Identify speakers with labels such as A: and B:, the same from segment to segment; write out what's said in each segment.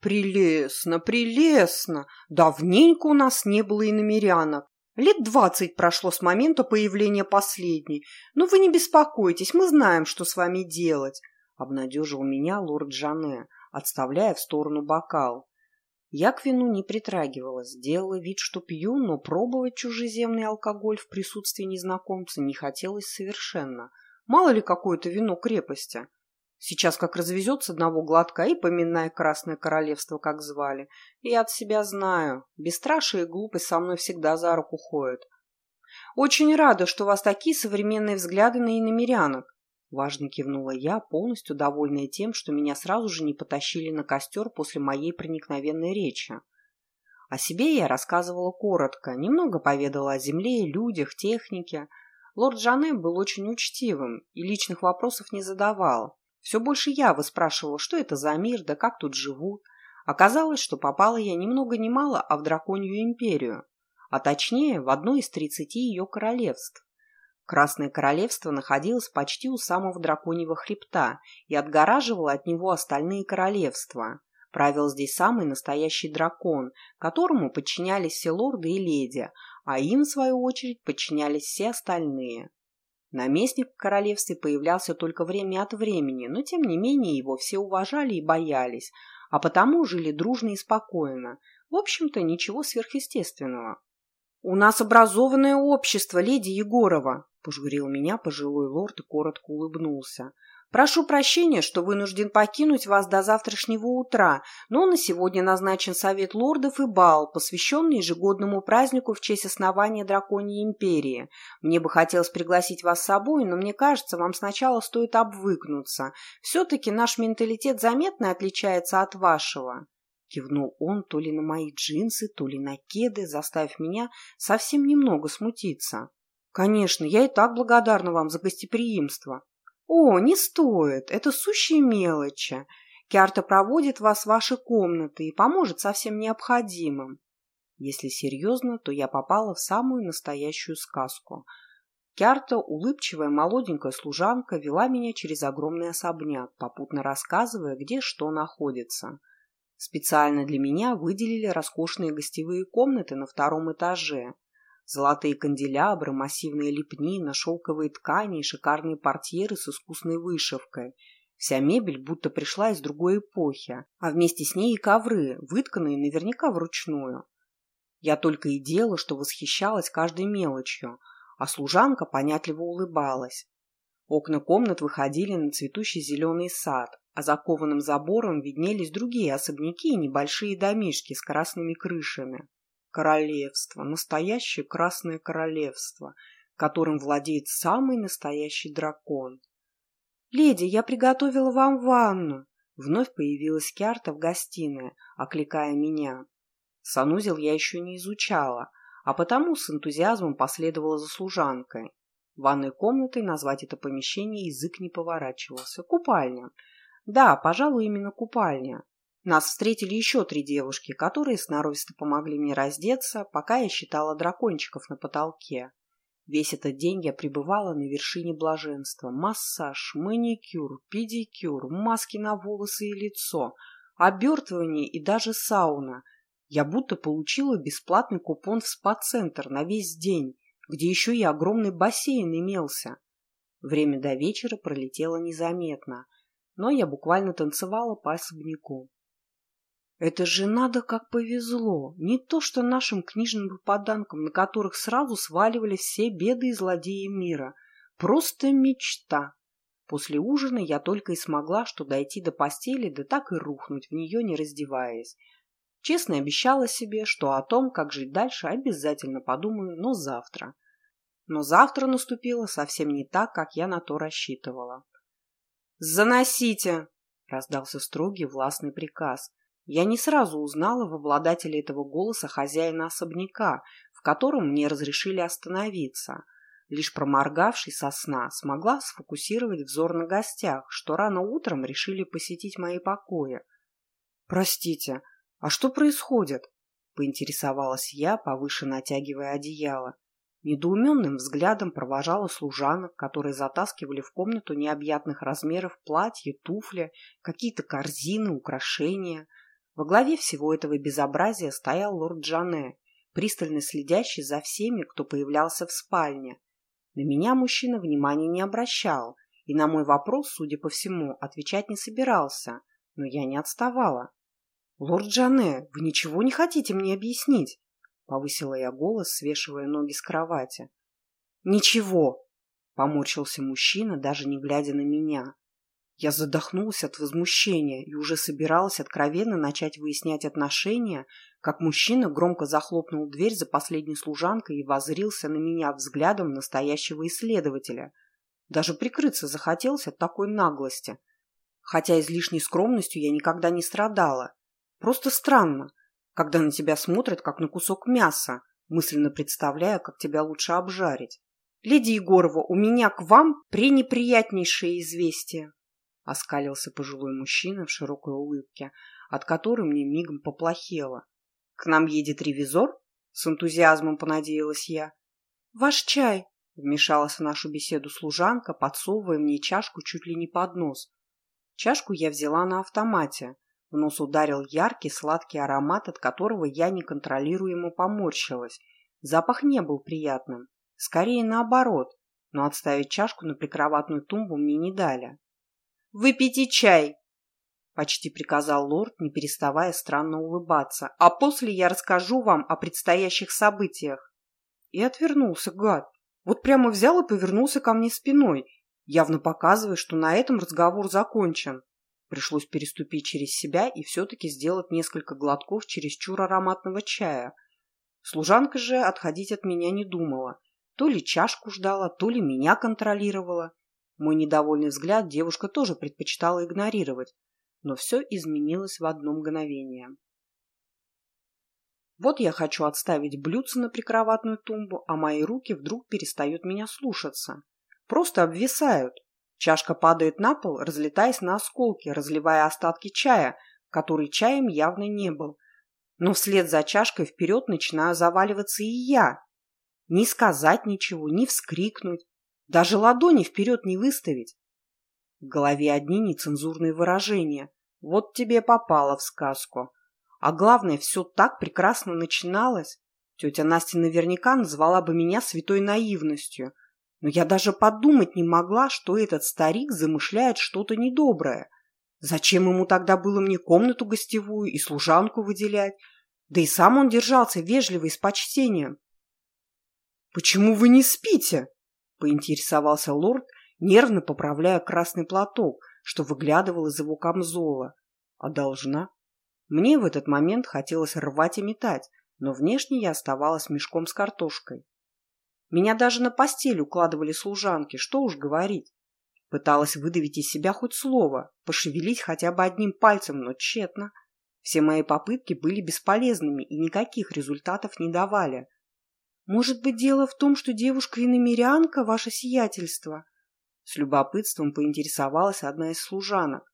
A: Прелестно, прелестно. Давненько у нас не было и намерянок. Лет двадцать прошло с момента появления последней. Но вы не беспокойтесь, мы знаем, что с вами делать, — обнадежил меня лорд Джане, отставляя в сторону бокал. Я к вину не притрагивалась, делала вид, что пью, но пробовать чужеземный алкоголь в присутствии незнакомца не хотелось совершенно. Мало ли какое-то вино крепости. Сейчас как развезет с одного глотка и поминая Красное Королевство, как звали. Я от себя знаю. Бесстрашие и глупость со мной всегда за руку ходят. Очень рада, что у вас такие современные взгляды на иномерянок. Важно кивнула я, полностью довольная тем, что меня сразу же не потащили на костер после моей проникновенной речи. О себе я рассказывала коротко, немного поведала о земле, людях, технике. Лорд Джане был очень учтивым и личных вопросов не задавал. Все больше я выспрашивала, что это за мир, да как тут живут. Оказалось, что попала я ни много ни мало, а в драконью империю, а точнее в одно из тридцати ее королевств. Красное королевство находилось почти у самого драконьего хребта и отгораживало от него остальные королевства. Правил здесь самый настоящий дракон, которому подчинялись все лорды и леди, а им, в свою очередь, подчинялись все остальные. Наместник в королевстве появлялся только время от времени, но тем не менее его все уважали и боялись, а потому жили дружно и спокойно. В общем-то, ничего сверхъестественного. «У нас образованное общество, леди Егорова», – пожурил меня пожилой лорд и коротко улыбнулся. Прошу прощения, что вынужден покинуть вас до завтрашнего утра, но на сегодня назначен совет лордов и бал, посвященный ежегодному празднику в честь основания Драконьей империи. Мне бы хотелось пригласить вас с собой, но мне кажется, вам сначала стоит обвыкнуться. Все-таки наш менталитет заметно отличается от вашего. Кивнул он то ли на мои джинсы, то ли на кеды, заставив меня совсем немного смутиться. «Конечно, я и так благодарна вам за гостеприимство», «О, не стоит, это сущие мелочи. Киарта проводит вас в ваши комнаты и поможет со всем необходимым». Если серьезно, то я попала в самую настоящую сказку. Киарта, улыбчивая молоденькая служанка, вела меня через огромный особняк, попутно рассказывая, где что находится. Специально для меня выделили роскошные гостевые комнаты на втором этаже – Золотые канделябры, массивная лепнина, шелковые ткани и шикарные портьеры с искусной вышивкой. Вся мебель будто пришла из другой эпохи, а вместе с ней и ковры, вытканные наверняка вручную. Я только и делала, что восхищалась каждой мелочью, а служанка понятливо улыбалась. Окна комнат выходили на цветущий зеленый сад, а за кованым забором виднелись другие особняки и небольшие домишки с красными крышами. Королевство, настоящее Красное Королевство, которым владеет самый настоящий дракон. «Леди, я приготовила вам ванну!» Вновь появилась Киарта в гостиной, окликая меня. Санузел я еще не изучала, а потому с энтузиазмом последовала за служанкой. Ванной комнатой назвать это помещение язык не поворачивался. Купальня. Да, пожалуй, именно купальня. Нас встретили еще три девушки, которые сноровисто помогли мне раздеться, пока я считала дракончиков на потолке. Весь этот день я пребывала на вершине блаженства. Массаж, маникюр, педикюр, маски на волосы и лицо, обертывание и даже сауна. Я будто получила бесплатный купон в спа-центр на весь день, где еще и огромный бассейн имелся. Время до вечера пролетело незаметно, но я буквально танцевала по особняку. Это же надо как повезло. Не то, что нашим книжным попаданкам, на которых сразу сваливали все беды и злодеи мира. Просто мечта. После ужина я только и смогла что дойти до постели, да так и рухнуть в нее, не раздеваясь. Честно обещала себе, что о том, как жить дальше, обязательно подумаю, но завтра. Но завтра наступило совсем не так, как я на то рассчитывала. «Заносите!» — раздался строгий властный приказ — я не сразу узнала в обладателе этого голоса хозяина особняка, в котором мне разрешили остановиться. Лишь проморгавшись со сна, смогла сфокусировать взор на гостях, что рано утром решили посетить мои покои. «Простите, а что происходит?» — поинтересовалась я, повыше натягивая одеяло. Недоуменным взглядом провожала служанок, которые затаскивали в комнату необъятных размеров платья, туфли, какие-то корзины, украшения — Во главе всего этого безобразия стоял лорд Джане, пристально следящий за всеми, кто появлялся в спальне. На меня мужчина внимания не обращал, и на мой вопрос, судя по всему, отвечать не собирался, но я не отставала. «Лорд Джане, вы ничего не хотите мне объяснить?» — повысила я голос, свешивая ноги с кровати. «Ничего!» — поморщился мужчина, даже не глядя на меня. Я задохнулась от возмущения и уже собиралась откровенно начать выяснять отношения, как мужчина громко захлопнул дверь за последней служанкой и возрился на меня взглядом настоящего исследователя. Даже прикрыться захотелось от такой наглости. Хотя излишней скромностью я никогда не страдала. Просто странно, когда на тебя смотрят, как на кусок мяса, мысленно представляя, как тебя лучше обжарить. «Леди Егорова, у меня к вам пренеприятнейшее известие!» Оскалился пожилой мужчина в широкой улыбке, от которой мне мигом поплохело. «К нам едет ревизор?» С энтузиазмом понадеялась я. «Ваш чай!» — вмешалась в нашу беседу служанка, подсовывая мне чашку чуть ли не под нос. Чашку я взяла на автомате. В нос ударил яркий сладкий аромат, от которого я неконтролируемо поморщилась. Запах не был приятным. Скорее наоборот, но отставить чашку на прикроватную тумбу мне не дали. «Выпейте чай!» — почти приказал лорд, не переставая странно улыбаться. «А после я расскажу вам о предстоящих событиях». И отвернулся, гад. Вот прямо взял и повернулся ко мне спиной, явно показывая, что на этом разговор закончен. Пришлось переступить через себя и все-таки сделать несколько глотков чересчур ароматного чая. Служанка же отходить от меня не думала. То ли чашку ждала, то ли меня контролировала. Мой недовольный взгляд девушка тоже предпочитала игнорировать, но все изменилось в одно мгновение. Вот я хочу отставить блюдце на прикроватную тумбу, а мои руки вдруг перестают меня слушаться. Просто обвисают. Чашка падает на пол, разлетаясь на осколки, разливая остатки чая, который чаем явно не был. Но вслед за чашкой вперед начинаю заваливаться и я. Не сказать ничего, не вскрикнуть, даже ладони вперед не выставить. В голове одни нецензурные выражения. Вот тебе попало в сказку. А главное, все так прекрасно начиналось. Тетя Настя наверняка назвала бы меня святой наивностью. Но я даже подумать не могла, что этот старик замышляет что-то недоброе. Зачем ему тогда было мне комнату гостевую и служанку выделять? Да и сам он держался вежливо и с почтением. «Почему вы не спите?» — поинтересовался лорд, нервно поправляя красный платок, что выглядывал из его камзола. «А должна?» Мне в этот момент хотелось рвать и метать, но внешне я оставалась мешком с картошкой. Меня даже на постель укладывали служанки, что уж говорить. Пыталась выдавить из себя хоть слово, пошевелить хотя бы одним пальцем, но тщетно. Все мои попытки были бесполезными и никаких результатов не давали. Может быть, дело в том, что девушка иномерянка, ваше сиятельство? С любопытством поинтересовалась одна из служанок.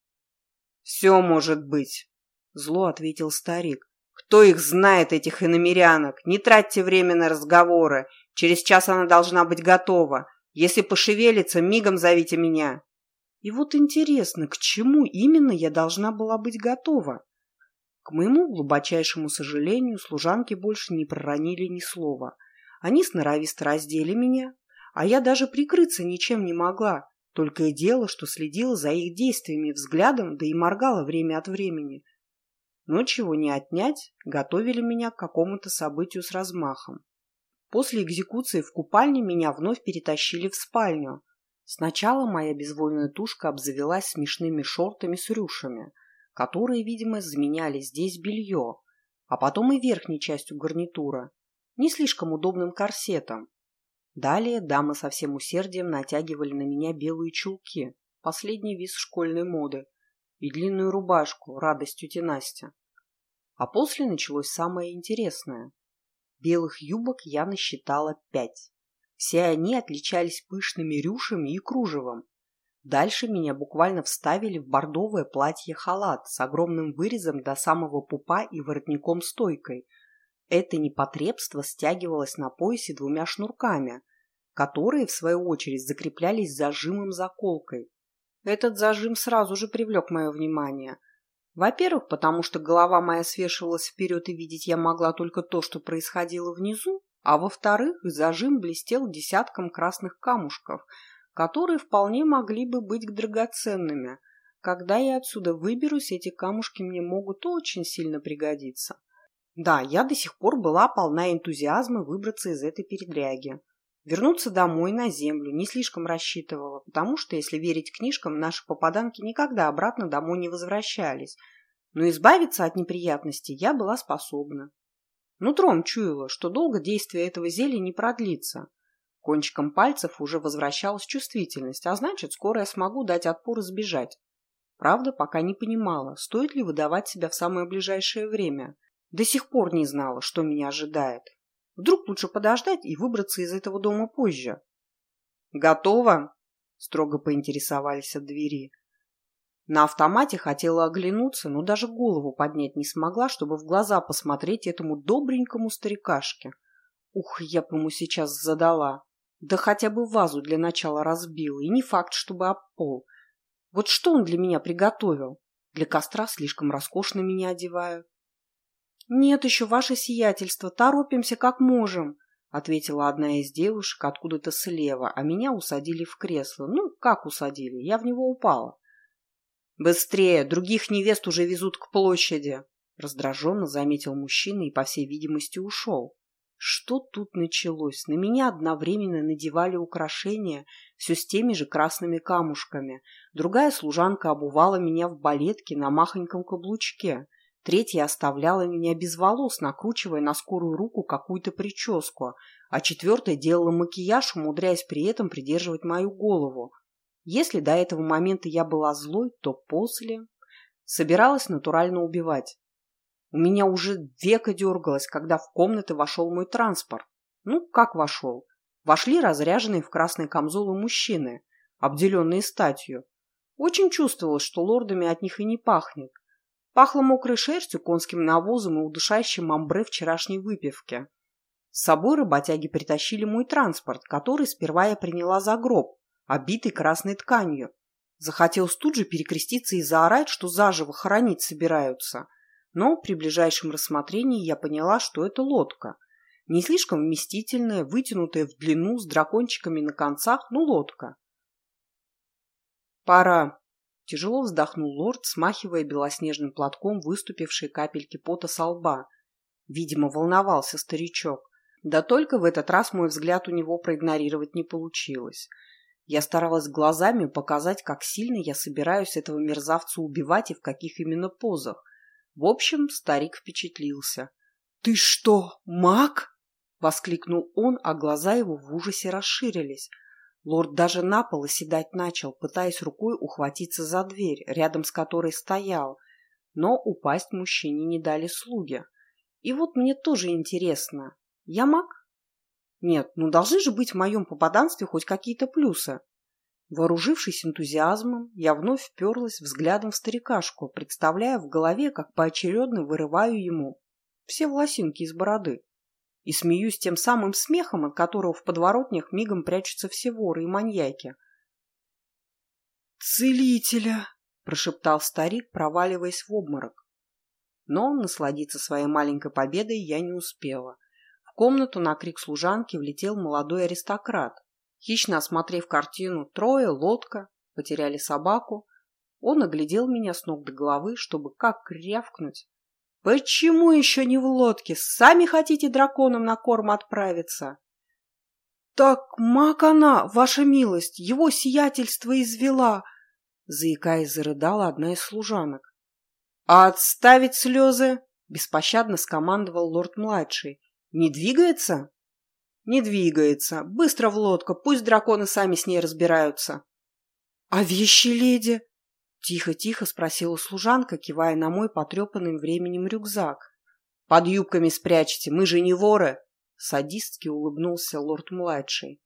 A: Все может быть, зло ответил старик. Кто их знает, этих иномерянок? Не тратьте время на разговоры. Через час она должна быть готова. Если пошевелится, мигом зовите меня. И вот интересно, к чему именно я должна была быть готова? К моему глубочайшему сожалению, служанки больше не проронили ни слова. Они сноровисто раздели меня, а я даже прикрыться ничем не могла, только и дело, что следила за их действиями взглядом, да и моргала время от времени. Но чего не отнять, готовили меня к какому-то событию с размахом. После экзекуции в купальне меня вновь перетащили в спальню. Сначала моя безвольная тушка обзавелась смешными шортами с рюшами, которые, видимо, заменяли здесь белье, а потом и верхней частью гарнитура не слишком удобным корсетом. Далее дамы со всем усердием натягивали на меня белые чулки, последний виз школьной моды, и длинную рубашку, радость тети Настя. А после началось самое интересное. Белых юбок я насчитала пять. Все они отличались пышными рюшами и кружевом. Дальше меня буквально вставили в бордовое платье-халат с огромным вырезом до самого пупа и воротником-стойкой – это непотребство стягивалось на поясе двумя шнурками, которые, в свою очередь, закреплялись зажимом-заколкой. Этот зажим сразу же привлек мое внимание. Во-первых, потому что голова моя свешивалась вперед, и видеть я могла только то, что происходило внизу, а во-вторых, зажим блестел десятком красных камушков, которые вполне могли бы быть драгоценными. Когда я отсюда выберусь, эти камушки мне могут очень сильно пригодиться. Да, я до сих пор была полна энтузиазма выбраться из этой передряги. Вернуться домой на землю не слишком рассчитывала, потому что, если верить книжкам, наши попаданки никогда обратно домой не возвращались. Но избавиться от неприятностей я была способна. Нутром чуяла, что долго действие этого зелья не продлится. Кончиком пальцев уже возвращалась чувствительность, а значит, скоро я смогу дать отпор и сбежать. Правда, пока не понимала, стоит ли выдавать себя в самое ближайшее время. До сих пор не знала, что меня ожидает. Вдруг лучше подождать и выбраться из этого дома позже. «Готово?» – строго поинтересовались от двери. На автомате хотела оглянуться, но даже голову поднять не смогла, чтобы в глаза посмотреть этому добренькому старикашке. Ух, я бы ему сейчас задала. Да хотя бы вазу для начала разбила, и не факт, чтобы об пол. Вот что он для меня приготовил? Для костра слишком роскошно меня одевают. «Нет еще, ваше сиятельство, торопимся как можем», — ответила одна из девушек откуда-то слева, а меня усадили в кресло. Ну, как усадили? Я в него упала. «Быстрее! Других невест уже везут к площади!» Раздраженно заметил мужчина и, по всей видимости, ушел. Что тут началось? На меня одновременно надевали украшения все с теми же красными камушками. Другая служанка обувала меня в балетке на махоньком каблучке. Третья оставляла меня без волос, накручивая на скорую руку какую-то прическу, а четвертая делала макияж, умудряясь при этом придерживать мою голову. Если до этого момента я была злой, то после собиралась натурально убивать. У меня уже века дергалось, когда в комнаты вошел мой транспорт. Ну, как вошел? Вошли разряженные в красные камзолы мужчины, обделенные статью. Очень чувствовалось, что лордами от них и не пахнет. Пахло мокрой шерстью, конским навозом и удушающим амбре вчерашней выпивки. С собой работяги притащили мой транспорт, который сперва я приняла за гроб, обитый красной тканью. Захотелось тут же перекреститься и заорать, что заживо хоронить собираются. Но при ближайшем рассмотрении я поняла, что это лодка. Не слишком вместительная, вытянутая в длину, с дракончиками на концах, но лодка. «Пора», Тяжело вздохнул лорд, смахивая белоснежным платком выступившие капельки пота со лба. Видимо, волновался старичок. Да только в этот раз мой взгляд у него проигнорировать не получилось. Я старалась глазами показать, как сильно я собираюсь этого мерзавца убивать и в каких именно позах. В общем, старик впечатлился. «Ты что, маг?» — воскликнул он, а глаза его в ужасе расширились. Лорд даже на пол оседать начал, пытаясь рукой ухватиться за дверь, рядом с которой стоял, но упасть мужчине не дали слуги. И вот мне тоже интересно, я маг? Нет, ну должны же быть в моем попаданстве хоть какие-то плюсы. Вооружившись энтузиазмом, я вновь вперлась взглядом в старикашку, представляя в голове, как поочередно вырываю ему все волосинки из бороды и смеюсь тем самым смехом, от которого в подворотнях мигом прячутся все воры и маньяки. «Целителя!» – прошептал старик, проваливаясь в обморок. Но насладиться своей маленькой победой я не успела. В комнату на крик служанки влетел молодой аристократ. Хищно осмотрев картину «Трое», «Лодка», потеряли собаку, он оглядел меня с ног до головы, чтобы как рявкнуть, Почему еще не в лодке? Сами хотите драконом на корм отправиться? Так маг она, ваша милость, его сиятельство извела, заикаясь, зарыдала одна из служанок. отставить слезы! беспощадно скомандовал лорд-младший. Не двигается? Не двигается. Быстро в лодку, пусть драконы сами с ней разбираются. А вещи леди? Тихо-тихо спросила служанка, кивая на мой потрепанным временем рюкзак. «Под юбками спрячьте, мы же не воры!» Садистски улыбнулся лорд-младший.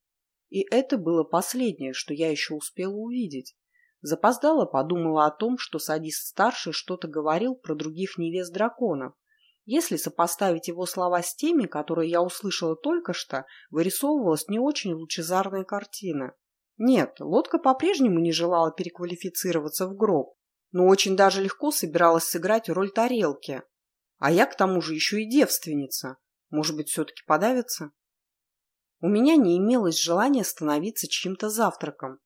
A: И это было последнее, что я еще успела увидеть. Запоздала подумала о том, что садист-старший что-то говорил про других невест драконов. Если сопоставить его слова с теми, которые я услышала только что, вырисовывалась не очень лучезарная картина. Нет, лодка по-прежнему не желала переквалифицироваться в гроб, но очень даже легко собиралась сыграть роль тарелки. А я, к тому же, еще и девственница. Может быть, все-таки подавится? У меня не имелось желания становиться чьим-то завтраком.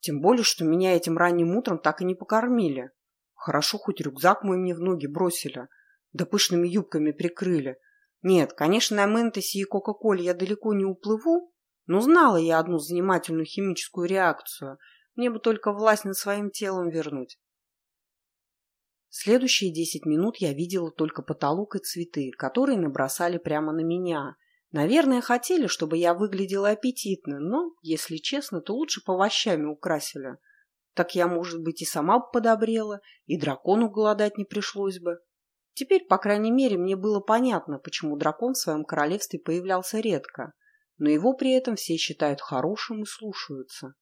A: Тем более, что меня этим ранним утром так и не покормили. Хорошо, хоть рюкзак мой мне в ноги бросили, да пышными юбками прикрыли. Нет, конечно, на Ментосе и Кока-Коле я далеко не уплыву, но знала я одну занимательную химическую реакцию. Мне бы только власть над своим телом вернуть. Следующие десять минут я видела только потолок и цветы, которые набросали прямо на меня. Наверное, хотели, чтобы я выглядела аппетитно, но, если честно, то лучше по овощами украсили. Так я, может быть, и сама бы подобрела, и дракону голодать не пришлось бы. Теперь, по крайней мере, мне было понятно, почему дракон в своем королевстве появлялся редко, но его при этом все считают хорошим и слушаются.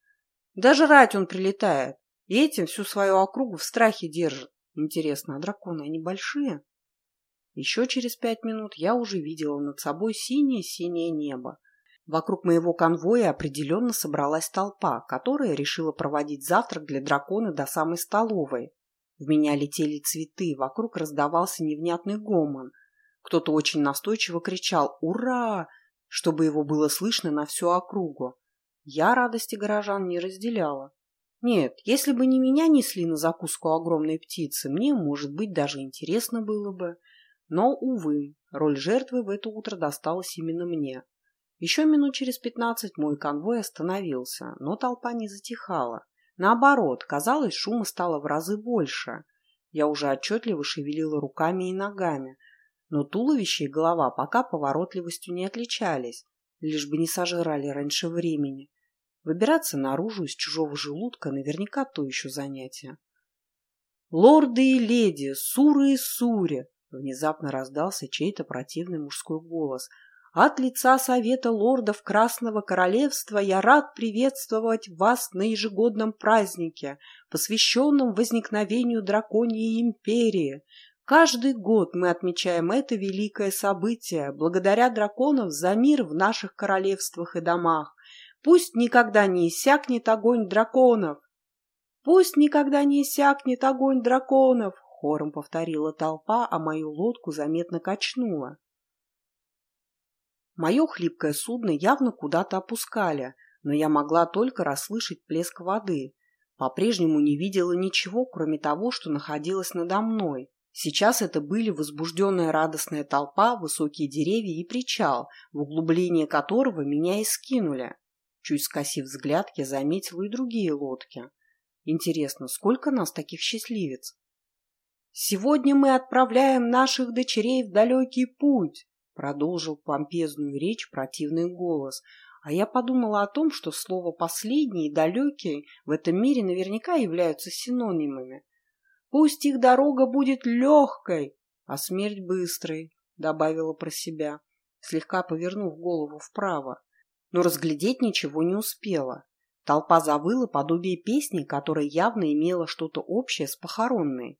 A: Даже рать он прилетает, и этим всю свою округу в страхе держит. Интересно, а драконы они большие? Еще через пять минут я уже видела над собой синее-синее небо. Вокруг моего конвоя определенно собралась толпа, которая решила проводить завтрак для дракона до самой столовой. В меня летели цветы, вокруг раздавался невнятный гомон. Кто-то очень настойчиво кричал «Ура!», чтобы его было слышно на всю округу. Я радости горожан не разделяла. Нет, если бы не меня несли на закуску огромной птицы, мне, может быть, даже интересно было бы. Но, увы, роль жертвы в это утро досталась именно мне. Еще минут через пятнадцать мой конвой остановился, но толпа не затихала. Наоборот, казалось, шума стало в разы больше. Я уже отчетливо шевелила руками и ногами, но туловище и голова пока поворотливостью не отличались, лишь бы не сожрали раньше времени. Выбираться наружу из чужого желудка наверняка то еще занятие. «Лорды и леди, суры и сури!» Внезапно раздался чей-то противный мужской голос. «От лица Совета лордов Красного Королевства я рад приветствовать вас на ежегодном празднике, посвященном возникновению Драконьей Империи. Каждый год мы отмечаем это великое событие, благодаря драконов за мир в наших королевствах и домах. Пусть никогда не иссякнет огонь драконов. Пусть никогда не иссякнет огонь драконов, хором повторила толпа, а мою лодку заметно качнула. Мое хлипкое судно явно куда-то опускали, но я могла только расслышать плеск воды. По-прежнему не видела ничего, кроме того, что находилось надо мной. Сейчас это были возбужденная радостная толпа, высокие деревья и причал, в углубление которого меня и скинули. Чуть скосив взгляд, я заметила и другие лодки. Интересно, сколько нас таких счастливец? «Сегодня мы отправляем наших дочерей в далекий путь», продолжил помпезную речь противный голос, а я подумала о том, что слово «последний» и «далекий» в этом мире наверняка являются синонимами. «Пусть их дорога будет легкой, а смерть быстрой», добавила про себя, слегка повернув голову вправо но разглядеть ничего не успела. Толпа завыла подобие песни, которая явно имела что-то общее с похоронной.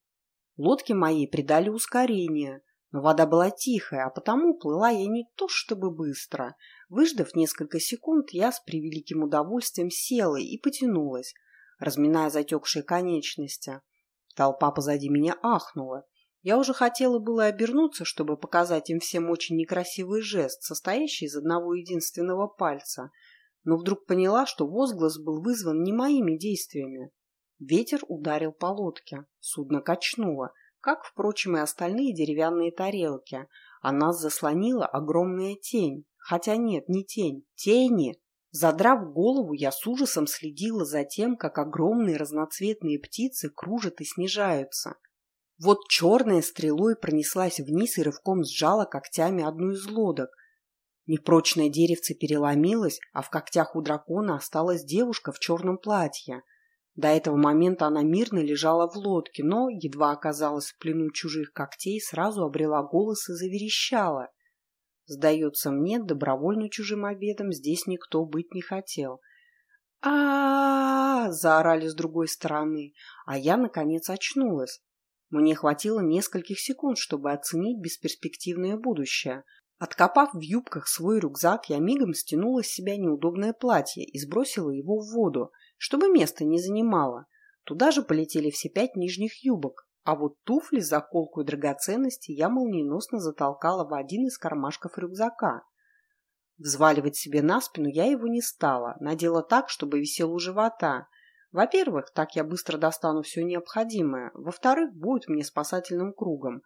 A: Лодки моей придали ускорение, но вода была тихая, а потому плыла я не то чтобы быстро. Выждав несколько секунд, я с превеликим удовольствием села и потянулась, разминая затекшие конечности. Толпа позади меня ахнула. Я уже хотела было обернуться, чтобы показать им всем очень некрасивый жест, состоящий из одного единственного пальца, но вдруг поняла, что возглас был вызван не моими действиями. Ветер ударил по лодке, судно качнуло, как, впрочем, и остальные деревянные тарелки, а нас заслонила огромная тень. Хотя нет, не тень, тени. Задрав голову, я с ужасом следила за тем, как огромные разноцветные птицы кружат и снижаются – вот черная стрелой пронеслась вниз и рывком сжала когтями одну из лодок. Непрочное деревце переломилось, а в когтях у дракона осталась девушка в черном платье. До этого момента она мирно лежала в лодке, но, едва оказалась в плену чужих когтей, сразу обрела голос и заверещала. Сдается мне, добровольно чужим обедом здесь никто быть не хотел. а, заорали с другой стороны, а я, наконец, очнулась. Мне хватило нескольких секунд, чтобы оценить бесперспективное будущее. Откопав в юбках свой рюкзак, я мигом стянула с себя неудобное платье и сбросила его в воду, чтобы место не занимало. Туда же полетели все пять нижних юбок, а вот туфли, заколку и драгоценности я молниеносно затолкала в один из кармашков рюкзака. Взваливать себе на спину я его не стала, надела так, чтобы висел у живота. Во-первых, так я быстро достану все необходимое. Во-вторых, будет мне спасательным кругом.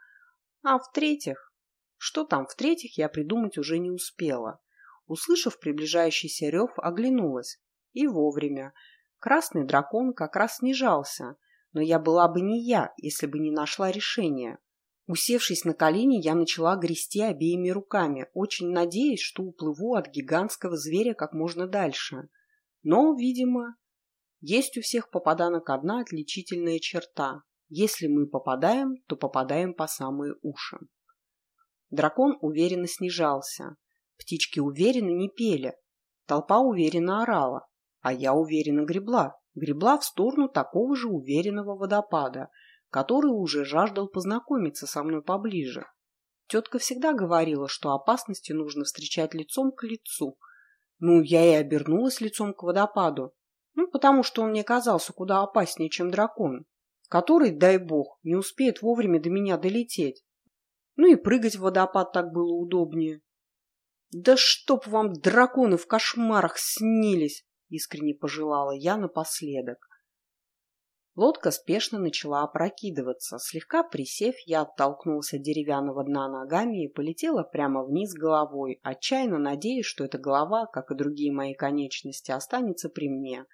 A: А в-третьих... Что там в-третьих, я придумать уже не успела. Услышав приближающийся рев, оглянулась. И вовремя. Красный дракон как раз снижался, но я была бы не я, если бы не нашла решения. Усевшись на колени, я начала грести обеими руками, очень надеясь, что уплыву от гигантского зверя как можно дальше. Но, видимо, есть у всех попаданок одна отличительная черта. Если мы попадаем, то попадаем по самые уши. Дракон уверенно снижался. Птички уверенно не пели. Толпа уверенно орала. А я уверенно гребла, гребла в сторону такого же уверенного водопада, который уже жаждал познакомиться со мной поближе. Тетка всегда говорила, что опасности нужно встречать лицом к лицу. Ну, я и обернулась лицом к водопаду. Ну, потому что он мне казался куда опаснее, чем дракон, который, дай бог, не успеет вовремя до меня долететь. Ну и прыгать в водопад так было удобнее. Да чтоб вам драконы в кошмарах снились! Искренне пожелала я напоследок. Лодка спешно начала опрокидываться. Слегка присев, я оттолкнулся от деревянного дна ногами и полетела прямо вниз головой, отчаянно надеясь, что эта голова, как и другие мои конечности, останется при мне.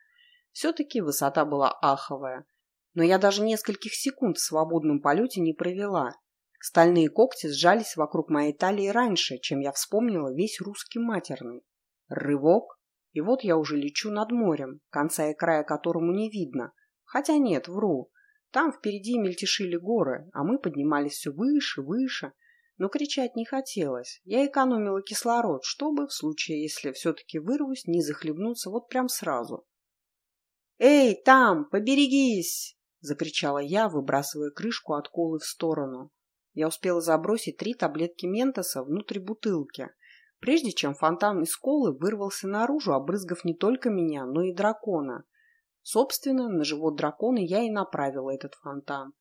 A: Все-таки высота была аховая. Но я даже нескольких секунд в свободном полете не провела. Стальные когти сжались вокруг моей талии раньше, чем я вспомнила весь русский матерный. Рывок, и вот я уже лечу над морем, конца и края которому не видно. Хотя нет, вру. Там впереди мельтешили горы, а мы поднимались все выше, выше. Но кричать не хотелось. Я экономила кислород, чтобы, в случае, если все-таки вырвусь, не захлебнуться вот прям сразу. «Эй, там, поберегись!» — закричала я, выбрасывая крышку от колы в сторону. Я успела забросить три таблетки ментоса внутрь бутылки, прежде чем фонтан из колы вырвался наружу, обрызгав не только меня, но и дракона. Собственно, на живот дракона я и направила этот фонтан.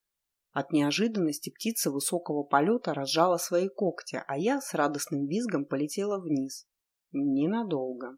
A: От неожиданности птица высокого полета разжала свои когти, а я с радостным визгом полетела вниз. Ненадолго.